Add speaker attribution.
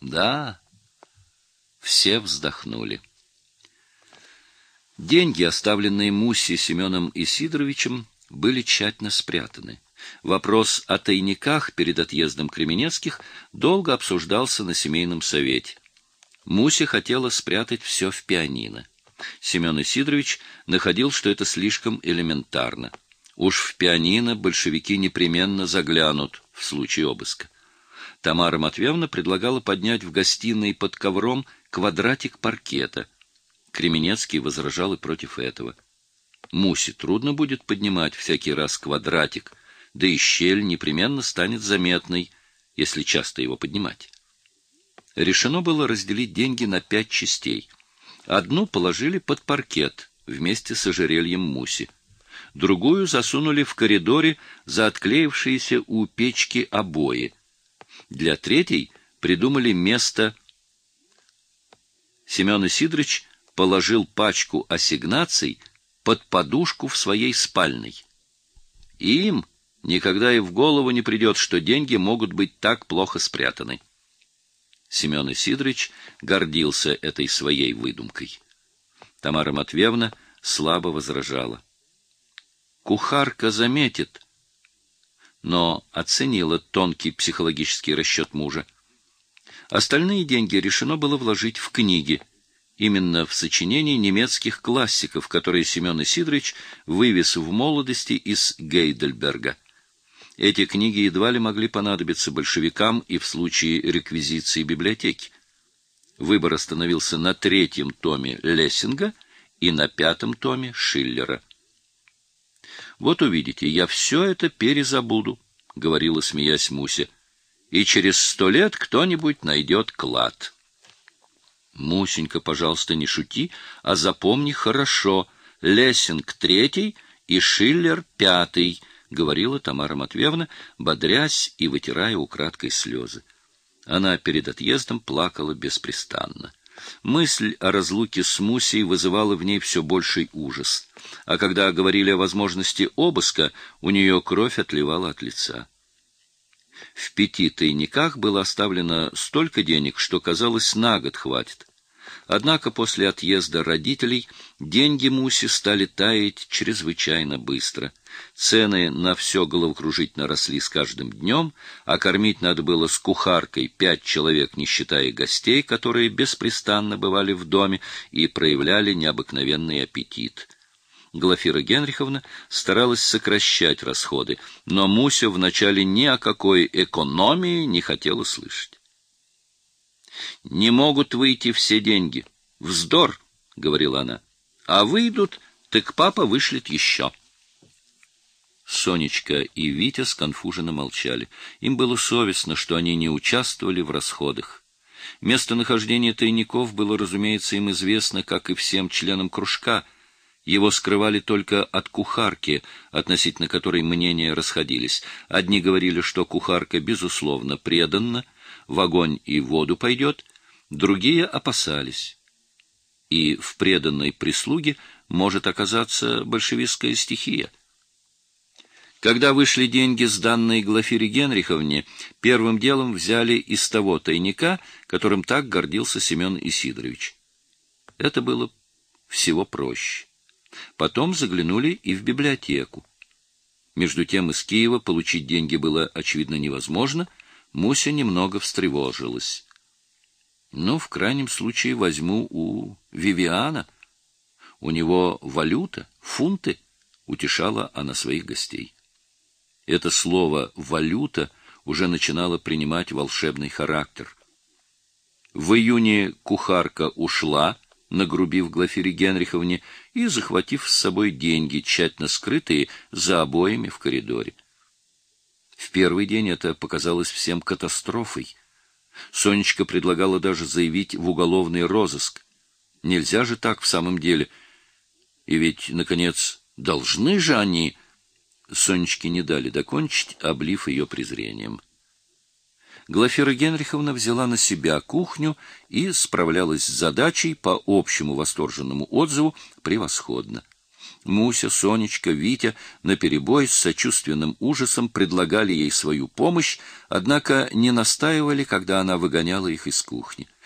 Speaker 1: Да, все вздохнули. Деньги, оставленные Муси Семеном Исидоровичем, были тщательно спрятаны. Вопрос о тайниках перед отъездом Кременецких долго обсуждался на семейном совете. Муся хотела спрятать все в пианино. Семен Исидорович находил, что это слишком элементарно. Уж в пианино большевики непременно заглянут в случае обыска. Тамара Матвеевна предлагала поднять в гостиной под ковром квадратик паркета. Кременецкий возражал и против этого. Мусе трудно будет поднимать всякий раз квадратик, да и щель непременно станет заметной, если часто его поднимать. Решено было разделить деньги на пять частей. Одну положили под паркет вместе с ожерельем Муси. Другую засунули в коридоре за отклеившиеся у печки обои. Для третьей придумали место. Семен Сидорович положил пачку ассигнаций под подушку в своей спальной. Им никогда и в голову не придет, что деньги могут быть так плохо спрятаны. Семен Исидорович гордился этой своей выдумкой. Тамара Матвеевна слабо возражала. Кухарка заметит, но оценила тонкий психологический расчет мужа. Остальные деньги решено было вложить в книги, именно в сочинения немецких классиков, которые Семен Исидорович вывез в молодости из Гейдельберга. Эти книги едва ли могли понадобиться большевикам и в случае реквизиции библиотеки. Выбор остановился на третьем томе Лессинга и на пятом томе Шиллера. «Вот увидите, я все это перезабуду», — говорила, смеясь Муся, — «и через сто лет кто-нибудь найдет клад». Мусенька, пожалуйста, не шути, а запомни хорошо. Лессинг третий и Шиллер пятый, — говорила Тамара Матвеевна, бодрясь и вытирая украдкой слезы. Она перед отъездом плакала беспрестанно. Мысль о разлуке с Мусей вызывала в ней все больший ужас. А когда говорили о возможности обыска, у нее кровь отливала от лица. В пяти тайниках было оставлено столько денег, что, казалось, на год хватит. Однако после отъезда родителей деньги Муси стали таять чрезвычайно быстро. Цены на все головокружительно росли с каждым днем, а кормить надо было с кухаркой пять человек, не считая гостей, которые беспрестанно бывали в доме и проявляли необыкновенный аппетит. Глафира Генриховна старалась сокращать расходы, но Муся вначале ни о какой экономии не хотела слышать. Не могут выйти все деньги. Вздор, — говорила она. А выйдут, так папа вышлет еще. Сонечка и Витя сконфуженно молчали. Им было совестно, что они не участвовали в расходах. Местонахождение тайников было, разумеется, им известно, как и всем членам кружка. Его скрывали только от кухарки, относительно которой мнения расходились. Одни говорили, что кухарка, безусловно, преданна, в огонь и воду пойдет, другие опасались. И в преданной прислуге может оказаться большевистская стихия. Когда вышли деньги, сданные Глафире Генриховне, первым делом взяли из того тайника, которым так гордился Семен Исидорович. Это было всего проще. Потом заглянули и в библиотеку. Между тем из Киева получить деньги было, очевидно, невозможно — Муся немного встревожилась. Ну, в крайнем случае возьму у Вивиана. У него валюта, фунты, утешала она своих гостей. Это слово «валюта» уже начинало принимать волшебный характер. В июне кухарка ушла, нагрубив Глафире Генриховне и захватив с собой деньги, тщательно скрытые за обоями в коридоре. В первый день это показалось всем катастрофой. Сонечка предлагала даже заявить в уголовный розыск. Нельзя же так в самом деле. И ведь, наконец, должны же они... Сонечке не дали докончить, облив ее презрением. Глафира Генриховна взяла на себя кухню и справлялась с задачей по общему восторженному отзыву превосходно. Муся, Сонечка, Витя наперебой с сочувственным ужасом предлагали ей свою помощь, однако не настаивали, когда она выгоняла их из кухни.